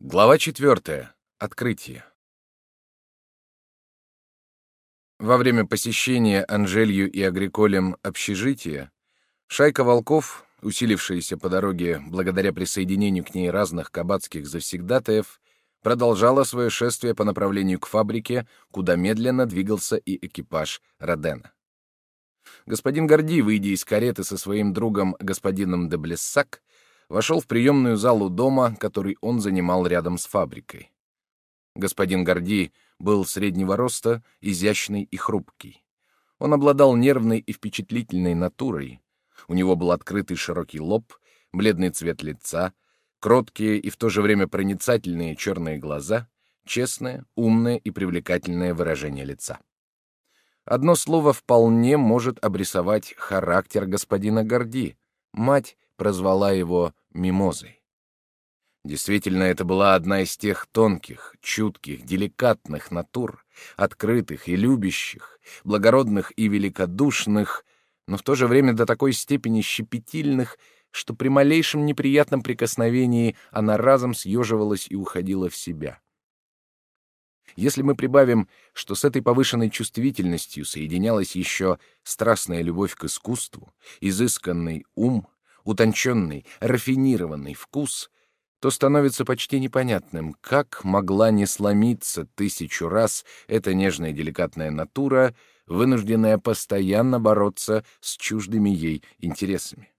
Глава четвертая. Открытие. Во время посещения Анжелью и Агриколем общежития шайка волков, усилившаяся по дороге благодаря присоединению к ней разных кабацких завсегдатаев, продолжала свое шествие по направлению к фабрике, куда медленно двигался и экипаж Родена. Господин Горди, выйдя из кареты со своим другом господином де Блессак, вошел в приемную залу дома, который он занимал рядом с фабрикой. Господин Горди был среднего роста, изящный и хрупкий. Он обладал нервной и впечатлительной натурой. У него был открытый широкий лоб, бледный цвет лица, кроткие и в то же время проницательные черные глаза, честное, умное и привлекательное выражение лица. Одно слово вполне может обрисовать характер господина Горди. Мать прозвала его Мимозой. Действительно, это была одна из тех тонких, чутких, деликатных натур, открытых и любящих, благородных и великодушных, но в то же время до такой степени щепетильных, что при малейшем неприятном прикосновении она разом съеживалась и уходила в себя. Если мы прибавим, что с этой повышенной чувствительностью соединялась еще страстная любовь к искусству, изысканный ум, утонченный, рафинированный вкус, то становится почти непонятным, как могла не сломиться тысячу раз эта нежная деликатная натура, вынужденная постоянно бороться с чуждыми ей интересами.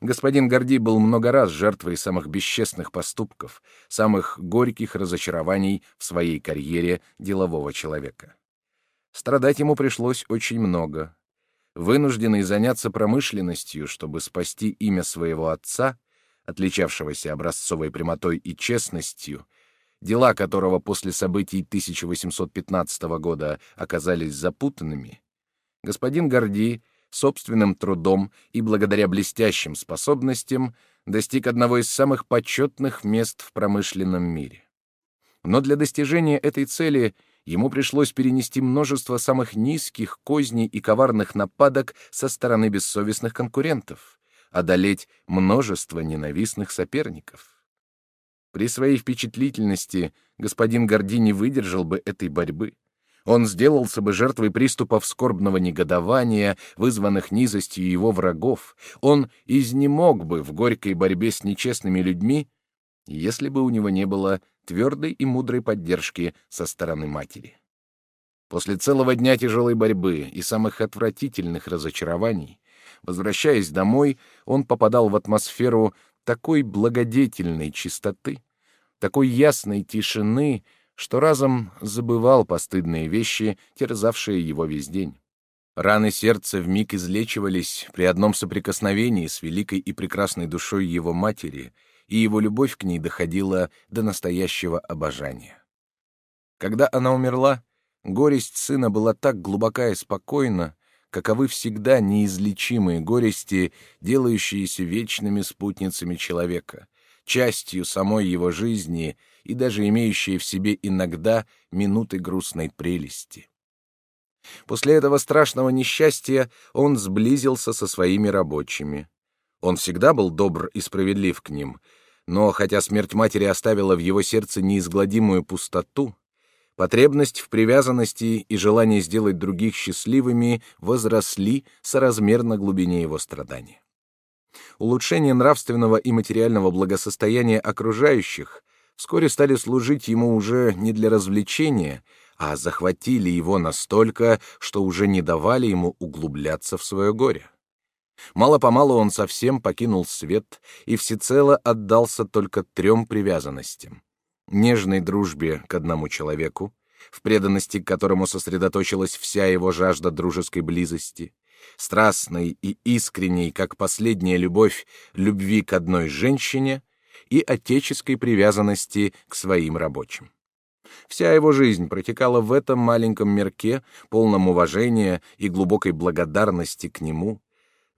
Господин Горди был много раз жертвой самых бесчестных поступков, самых горьких разочарований в своей карьере делового человека. Страдать ему пришлось очень много, вынужденный заняться промышленностью, чтобы спасти имя своего отца, отличавшегося образцовой прямотой и честностью, дела которого после событий 1815 года оказались запутанными, господин Горди собственным трудом и благодаря блестящим способностям достиг одного из самых почетных мест в промышленном мире. Но для достижения этой цели – ему пришлось перенести множество самых низких козней и коварных нападок со стороны бессовестных конкурентов, одолеть множество ненавистных соперников. При своей впечатлительности господин Горди не выдержал бы этой борьбы. Он сделался бы жертвой приступов скорбного негодования, вызванных низостью его врагов. Он изнемог бы в горькой борьбе с нечестными людьми, если бы у него не было твердой и мудрой поддержки со стороны матери. После целого дня тяжелой борьбы и самых отвратительных разочарований, возвращаясь домой, он попадал в атмосферу такой благодетельной чистоты, такой ясной тишины, что разом забывал постыдные вещи, терзавшие его весь день. Раны сердца вмиг излечивались при одном соприкосновении с великой и прекрасной душой его матери — и его любовь к ней доходила до настоящего обожания. Когда она умерла, горесть сына была так глубока и спокойна, каковы всегда неизлечимые горести, делающиеся вечными спутницами человека, частью самой его жизни и даже имеющие в себе иногда минуты грустной прелести. После этого страшного несчастья он сблизился со своими рабочими. Он всегда был добр и справедлив к ним, но хотя смерть матери оставила в его сердце неизгладимую пустоту, потребность в привязанности и желание сделать других счастливыми возросли соразмерно глубине его страдания. Улучшение нравственного и материального благосостояния окружающих вскоре стали служить ему уже не для развлечения, а захватили его настолько, что уже не давали ему углубляться в свое горе. Мало-помалу он совсем покинул свет и всецело отдался только трем привязанностям. Нежной дружбе к одному человеку, в преданности к которому сосредоточилась вся его жажда дружеской близости, страстной и искренней, как последняя любовь, любви к одной женщине и отеческой привязанности к своим рабочим. Вся его жизнь протекала в этом маленьком мирке, полном уважения и глубокой благодарности к нему,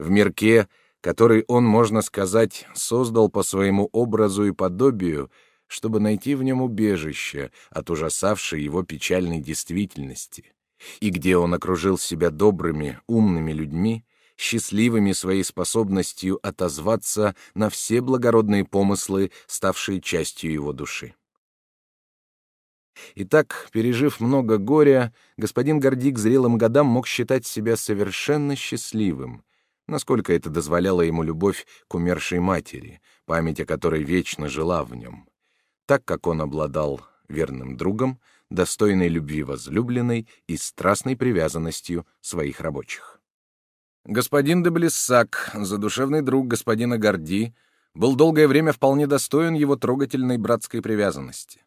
в мирке, который он, можно сказать, создал по своему образу и подобию, чтобы найти в нем убежище от ужасавшей его печальной действительности, и где он окружил себя добрыми, умными людьми, счастливыми своей способностью отозваться на все благородные помыслы, ставшие частью его души. Итак, пережив много горя, господин Горди к зрелым годам мог считать себя совершенно счастливым, насколько это дозволяла ему любовь к умершей матери, память о которой вечно жила в нем. Так как он обладал верным другом, достойной любви возлюбленной и страстной привязанностью своих рабочих. Господин де Блиссак, задушевный друг господина Горди, был долгое время вполне достоин его трогательной братской привязанности.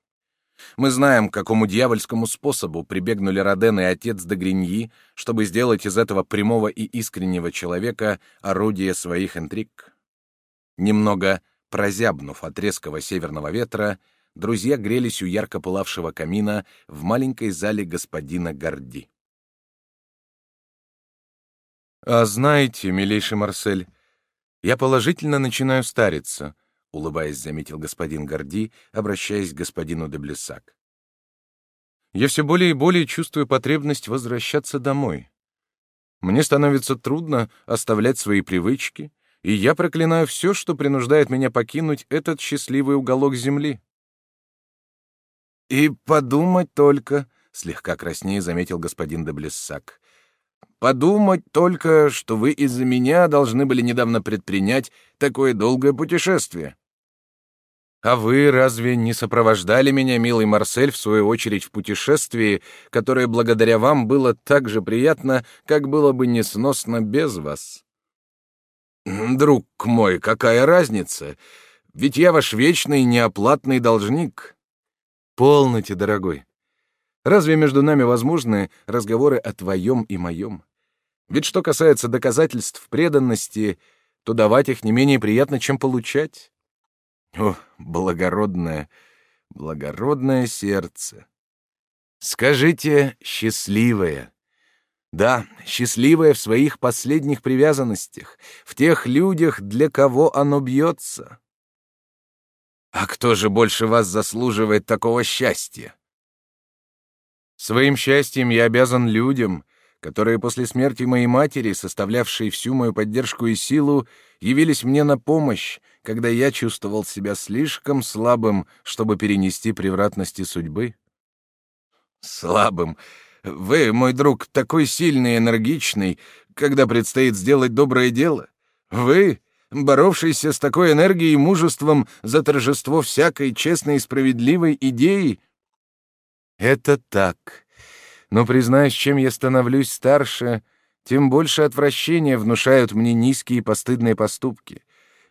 Мы знаем, к какому дьявольскому способу прибегнули Роден и отец де Гриньи, чтобы сделать из этого прямого и искреннего человека орудие своих интриг. Немного прозябнув от резкого северного ветра, друзья грелись у ярко пылавшего камина в маленькой зале господина Горди. «А знаете, милейший Марсель, я положительно начинаю стариться», — улыбаясь, заметил господин Горди, обращаясь к господину де Блесак. «Я все более и более чувствую потребность возвращаться домой. Мне становится трудно оставлять свои привычки, и я проклинаю все, что принуждает меня покинуть этот счастливый уголок земли». «И подумать только», — слегка краснее заметил господин де Блессак. «Подумать только, что вы из-за меня должны были недавно предпринять такое долгое путешествие». «А вы разве не сопровождали меня, милый Марсель, в свою очередь в путешествии, которое благодаря вам было так же приятно, как было бы несносно без вас?» «Друг мой, какая разница? Ведь я ваш вечный неоплатный должник». Полноте, дорогой. Разве между нами возможны разговоры о твоем и моем? Ведь что касается доказательств преданности, то давать их не менее приятно, чем получать. О, благородное, благородное сердце! Скажите «счастливое». Да, счастливое в своих последних привязанностях, в тех людях, для кого оно бьется. А кто же больше вас заслуживает такого счастья? Своим счастьем я обязан людям, которые после смерти моей матери, составлявшей всю мою поддержку и силу, явились мне на помощь, когда я чувствовал себя слишком слабым, чтобы перенести превратности судьбы. Слабым? Вы, мой друг, такой сильный и энергичный, когда предстоит сделать доброе дело. Вы, боровшийся с такой энергией и мужеством за торжество всякой честной и справедливой идеи? Это так. Но, признаюсь, чем я становлюсь старше, тем больше отвращения внушают мне низкие и постыдные поступки.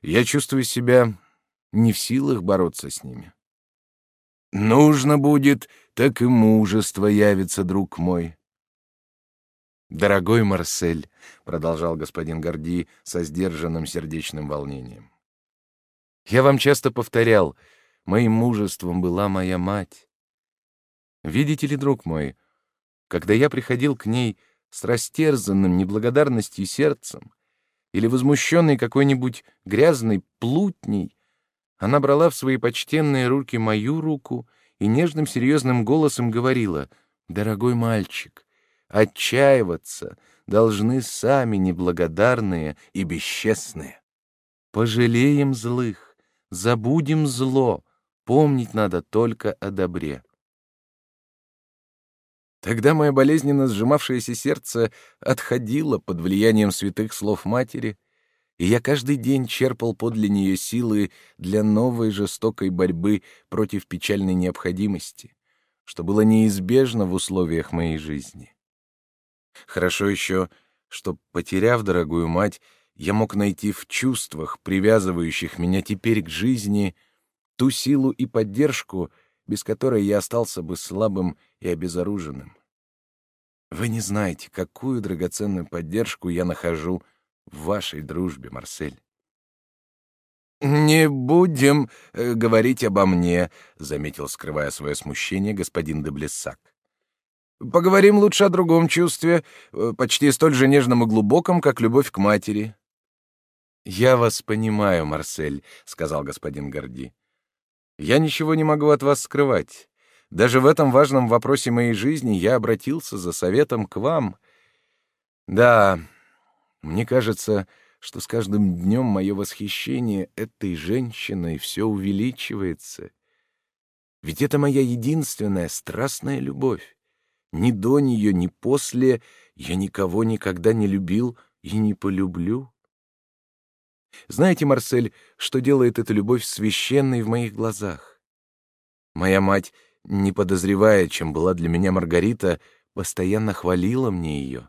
Я чувствую себя не в силах бороться с ними. Нужно будет, так и мужество явится, друг мой. «Дорогой Марсель», — продолжал господин Горди со сдержанным сердечным волнением, — «я вам часто повторял, моим мужеством была моя мать. Видите ли, друг мой, когда я приходил к ней с растерзанным неблагодарностью сердцем или возмущенный какой-нибудь грязной плутней, она брала в свои почтенные руки мою руку и нежным серьезным голосом говорила, «Дорогой мальчик, Отчаиваться должны сами неблагодарные и бесчестные. Пожалеем злых, забудем зло, помнить надо только о добре. Тогда мое болезненно сжимавшееся сердце отходило под влиянием святых слов матери, и я каждый день черпал подле нее силы для новой жестокой борьбы против печальной необходимости, что было неизбежно в условиях моей жизни. Хорошо еще, что, потеряв дорогую мать, я мог найти в чувствах, привязывающих меня теперь к жизни, ту силу и поддержку, без которой я остался бы слабым и обезоруженным. Вы не знаете, какую драгоценную поддержку я нахожу в вашей дружбе, Марсель. «Не будем э, говорить обо мне», — заметил, скрывая свое смущение, господин де Блессак. Поговорим лучше о другом чувстве, э, почти столь же нежном и глубоком, как любовь к матери. «Я вас понимаю, Марсель», — сказал господин Горди. «Я ничего не могу от вас скрывать. Даже в этом важном вопросе моей жизни я обратился за советом к вам. Да, мне кажется, что с каждым днем мое восхищение этой женщиной все увеличивается. Ведь это моя единственная страстная любовь. Ни до нее, ни после я никого никогда не любил и не полюблю. Знаете, Марсель, что делает эта любовь священной в моих глазах? Моя мать, не подозревая, чем была для меня Маргарита, постоянно хвалила мне ее.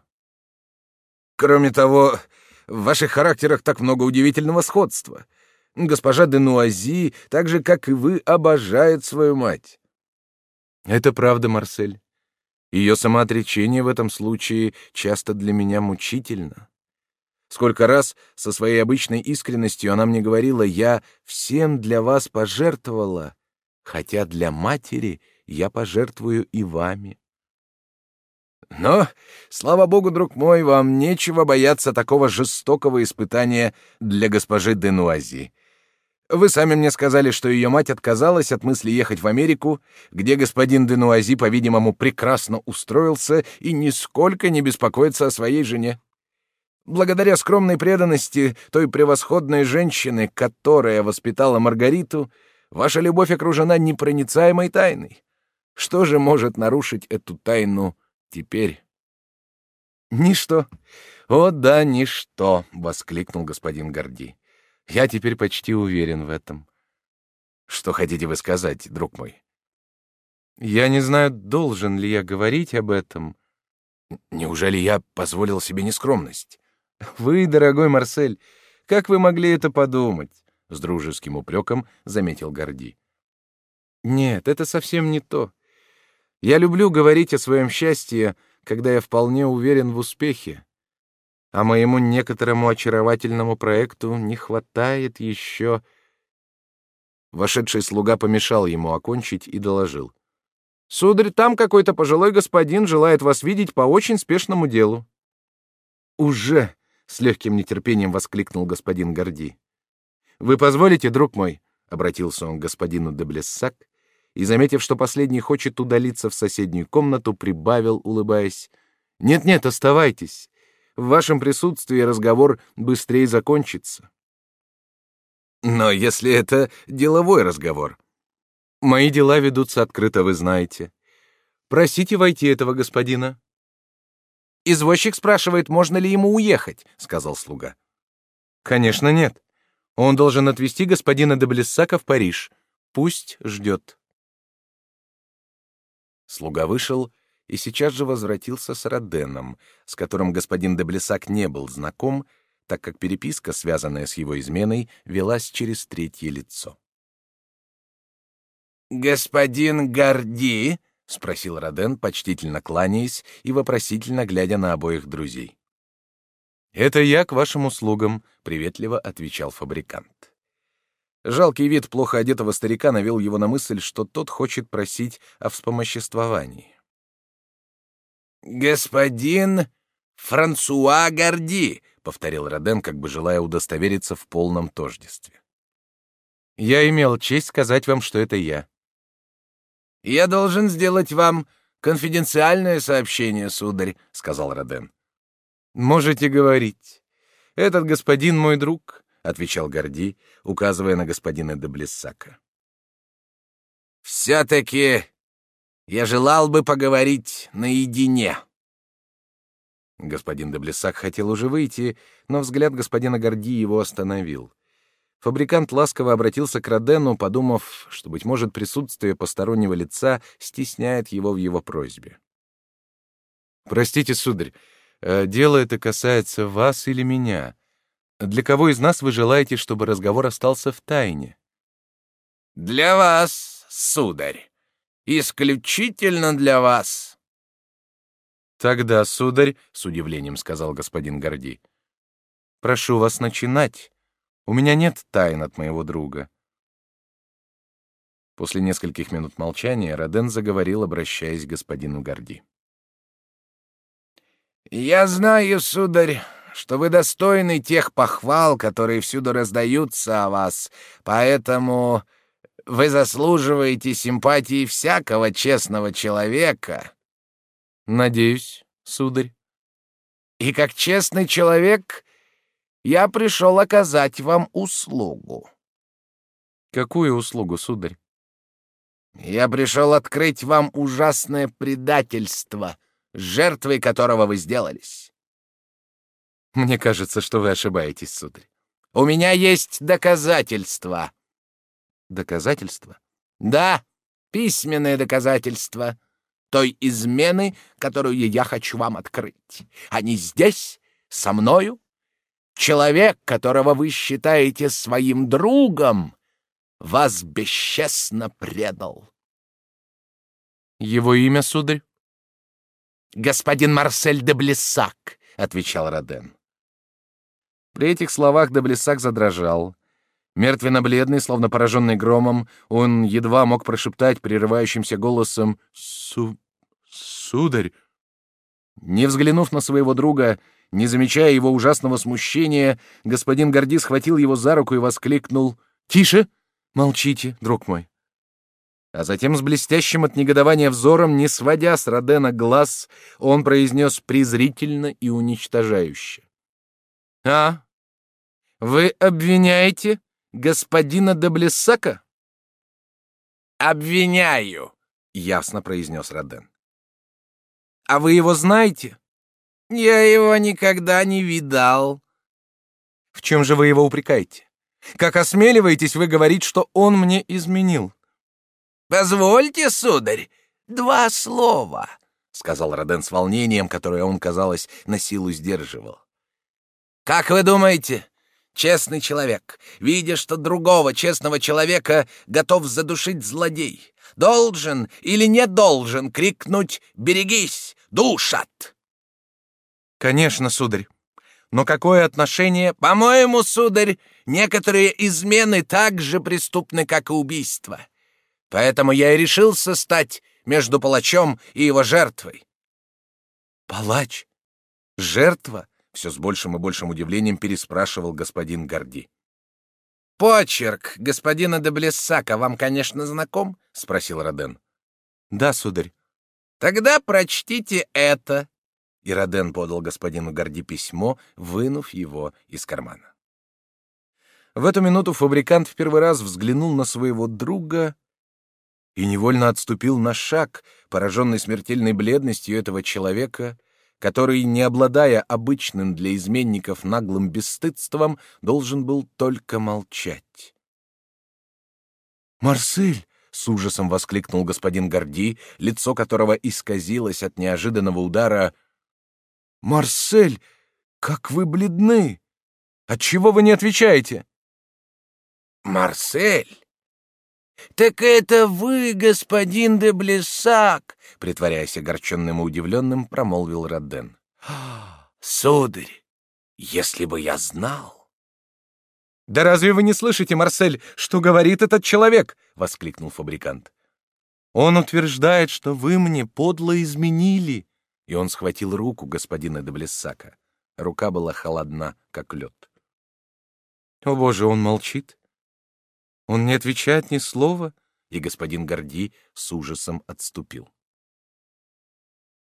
Кроме того, в ваших характерах так много удивительного сходства. Госпожа де Нуази, так же, как и вы, обожает свою мать. Это правда, Марсель. Ее самоотречение в этом случае часто для меня мучительно. Сколько раз со своей обычной искренностью она мне говорила, я всем для вас пожертвовала, хотя для матери я пожертвую и вами. Но, слава богу, друг мой, вам нечего бояться такого жестокого испытания для госпожи де Нуази. Вы сами мне сказали, что ее мать отказалась от мысли ехать в Америку, где господин де Нуази, по-видимому, прекрасно устроился и нисколько не беспокоится о своей жене. Благодаря скромной преданности той превосходной женщины, которая воспитала Маргариту, ваша любовь окружена непроницаемой тайной. Что же может нарушить эту тайну теперь? Ничто. О да, ничто, воскликнул господин Горди. Я теперь почти уверен в этом. Что хотите вы сказать, друг мой? Я не знаю, должен ли я говорить об этом. Неужели я позволил себе нескромность? Вы, дорогой Марсель, как вы могли это подумать? С дружеским упреком заметил Горди. Нет, это совсем не то. Я люблю говорить о своем счастье, когда я вполне уверен в успехе. А моему некоторому очаровательному проекту не хватает еще... Вошедший слуга помешал ему окончить и доложил. «Сударь, там какой-то пожилой господин желает вас видеть по очень спешному делу». «Уже!» С легким нетерпением воскликнул господин Горди. Вы позволите, друг мой, обратился он к господину де Блессак и, заметив, что последний хочет удалиться в соседнюю комнату, прибавил, улыбаясь: "Нет-нет, оставайтесь. В вашем присутствии разговор быстрее закончится". Но если это деловой разговор, мои дела ведутся открыто, вы знаете. Просите войти этого господина. Извозчик спрашивает, можно ли ему уехать, сказал слуга. Конечно, нет. Он должен отвезти господина де Блессака в Париж. Пусть ждет. Слуга вышел и сейчас же возвратился с Роденом, с которым господин де Блессак не был знаком, так как переписка, связанная с его изменой, велась через третье лицо. «Господин Горди», — спросил Роден, почтительно кланяясь и вопросительно глядя на обоих друзей. «Это я к вашим услугам», — приветливо отвечал фабрикант. Жалкий вид плохо одетого старика навел его на мысль, что тот хочет просить о вспомоществовании. «Господин Франсуа Горди», — повторил Роден, как бы желая удостовериться в полном тождестве. «Я имел честь сказать вам, что это я», «Я должен сделать вам конфиденциальное сообщение, сударь», — сказал Роден. «Можете говорить. Этот господин мой друг», — отвечал Горди, указывая на господина де Блессака. «Все-таки я желал бы поговорить наедине». Господин де хотел уже выйти, но взгляд господина Горди его остановил. Фабрикант ласково обратился к Родену, подумав, что, быть может, присутствие постороннего лица стесняет его в его просьбе. «Простите, сударь, э, дело это касается вас или меня. Для кого из нас вы желаете, чтобы разговор остался в тайне?» «Для вас, сударь. Исключительно для вас». «Тогда, сударь», — с удивлением сказал господин Горди, — «прошу вас начинать». У меня нет тайн от моего друга. После нескольких минут молчания Роден заговорил, обращаясь к господину Горди. «Я знаю, сударь, что вы достойны тех похвал, которые всюду раздаются о вас, поэтому вы заслуживаете симпатии всякого честного человека». «Надеюсь, сударь». «И как честный человек я пришел оказать вам услугу. Какую услугу, сударь? Я пришел открыть вам ужасное предательство, жертвой которого вы сделались. Мне кажется, что вы ошибаетесь, сударь. У меня есть доказательства. Доказательства? Да, письменные доказательства той измены, которую я хочу вам открыть. Они здесь, со мною. Человек, которого вы считаете своим другом, вас бесчестно предал. Его имя, сударь? Господин Марсель де Блессак, отвечал Роден. При этих словах де Блессак задрожал. Мертвенно-бледный, словно пораженный громом, он едва мог прошептать прерывающимся голосом «Су... сударь». Не взглянув на своего друга, не замечая его ужасного смущения, господин Горди схватил его за руку и воскликнул «Тише! Молчите, друг мой!» А затем с блестящим от негодования взором, не сводя с Родена глаз, он произнес презрительно и уничтожающе. «А? Вы обвиняете господина Деблесака?» «Обвиняю», — ясно произнес Роден. «А вы его знаете?» «Я его никогда не видал». «В чем же вы его упрекаете? Как осмеливаетесь вы говорить, что он мне изменил?» «Позвольте, сударь, два слова», — сказал Роден с волнением, которое он, казалось, на силу сдерживал. «Как вы думаете, честный человек, видя, что другого честного человека готов задушить злодей, должен или не должен крикнуть «Берегись, душат!» «Конечно, сударь. Но какое отношение...» «По-моему, сударь, некоторые измены так же преступны, как и убийство. Поэтому я и решился стать между палачом и его жертвой». «Палач? Жертва?» — все с большим и большим удивлением переспрашивал господин Горди. «Почерк господина де Блессака вам, конечно, знаком?» — спросил Роден. «Да, сударь». «Тогда прочтите это». И Роден подал господину Горди письмо, вынув его из кармана. В эту минуту фабрикант в первый раз взглянул на своего друга и невольно отступил на шаг, пораженный смертельной бледностью этого человека, который, не обладая обычным для изменников наглым бесстыдством, должен был только молчать. «Марсель!» — с ужасом воскликнул господин Горди, лицо которого исказилось от неожиданного удара. «Марсель, как вы бледны! Отчего вы не отвечаете?» «Марсель! «Так это вы, господин де Блесак!» — притворяясь огорченным и удивленным, промолвил Роден. «Сударь, если бы я знал...» «Да разве вы не слышите, Марсель, что говорит этот человек?» — воскликнул фабрикант. «Он утверждает, что вы мне подло изменили!» И он схватил руку господина де Блессака. Рука была холодна, как лед. «О, боже, он молчит!» Он не отвечает ни слова, и господин Горди с ужасом отступил.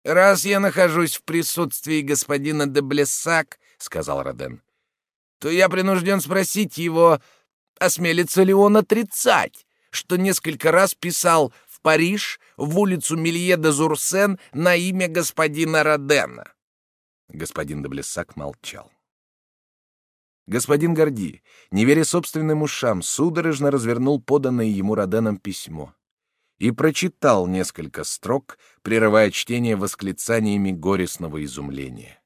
«Раз я нахожусь в присутствии господина де Блессак, — сказал Роден, — то я принужден спросить его, осмелится ли он отрицать, что несколько раз писал Париж, в улицу Милье де Зурсен на имя господина Родена». Господин де Блессак молчал. Господин Горди, не веря собственным ушам, судорожно развернул поданное ему Роденом письмо и прочитал несколько строк, прерывая чтение восклицаниями горестного изумления.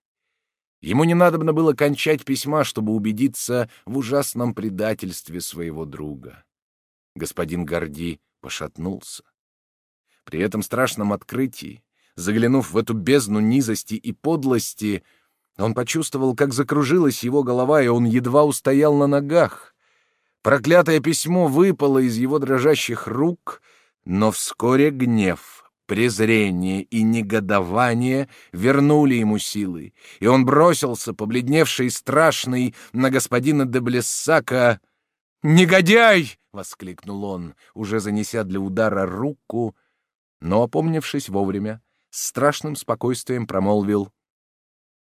Ему не надобно было кончать письма, чтобы убедиться в ужасном предательстве своего друга. Господин Горди пошатнулся. При этом страшном открытии, заглянув в эту бездну низости и подлости, он почувствовал, как закружилась его голова, и он едва устоял на ногах. Проклятое письмо выпало из его дрожащих рук, но вскоре гнев, презрение и негодование вернули ему силы, и он бросился, побледневший и страшный, на господина де Блессака. «Негодяй!» — воскликнул он, уже занеся для удара руку, но, опомнившись вовремя, с страшным спокойствием промолвил —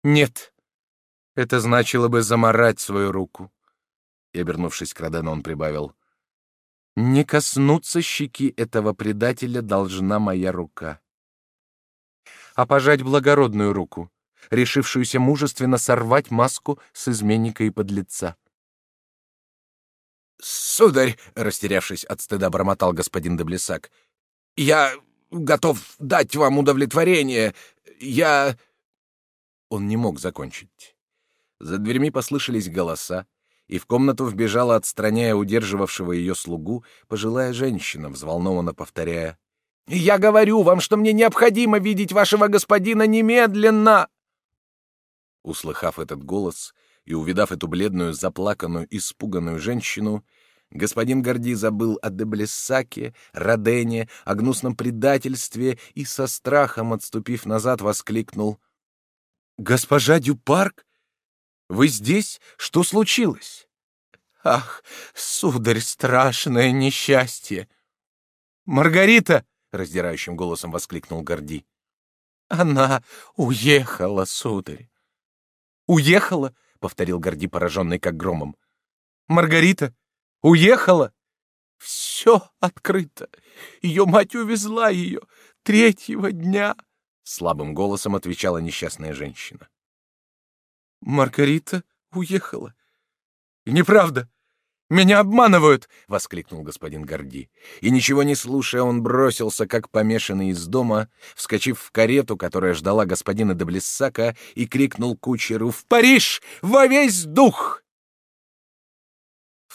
нет. Это значило бы заморать свою руку. И, обернувшись к Родену, он прибавил. Не коснуться щеки этого предателя должна моя рука. А пожать благородную руку, решившуюся мужественно сорвать маску с изменника и подлеца. «Сударь!» — растерявшись от стыда, бормотал господин Деблесак. «Я готов дать вам удовлетворение. Я...» Он не мог закончить. За дверьми послышались голоса, и в комнату вбежала, отстраняя удерживавшего ее слугу, пожилая женщина, взволнованно повторяя. «Я говорю вам, что мне необходимо видеть вашего господина немедленно!» Услыхав этот голос и увидав эту бледную, заплаканную, испуганную женщину, господин Горди забыл о Деблессаке, Родене, о гнусном предательстве и со страхом, отступив назад, воскликнул. «Госпожа Дюпарк? Вы здесь? Что случилось?» «Ах, сударь, страшное несчастье!» «Маргарита!» — раздирающим голосом воскликнул Горди. «Она уехала, сударь!» «Уехала?» — повторил Горди, пораженный как громом. «Маргарита? Уехала?» «Все открыто. Ее мать увезла ее третьего дня», — слабым голосом отвечала несчастная женщина. «Маргарита уехала. Неправда. Меня обманывают!» — воскликнул господин Горди. И, ничего не слушая, он бросился, как помешанный из дома, вскочив в карету, которая ждала господина Деблессака, и крикнул кучеру «В Париж! Во весь дух!»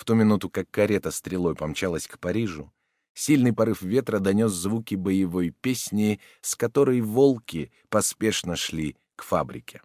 В ту минуту, как карета стрелой помчалась к Парижу, сильный порыв ветра донес звуки боевой песни, с которой волки поспешно шли к фабрике.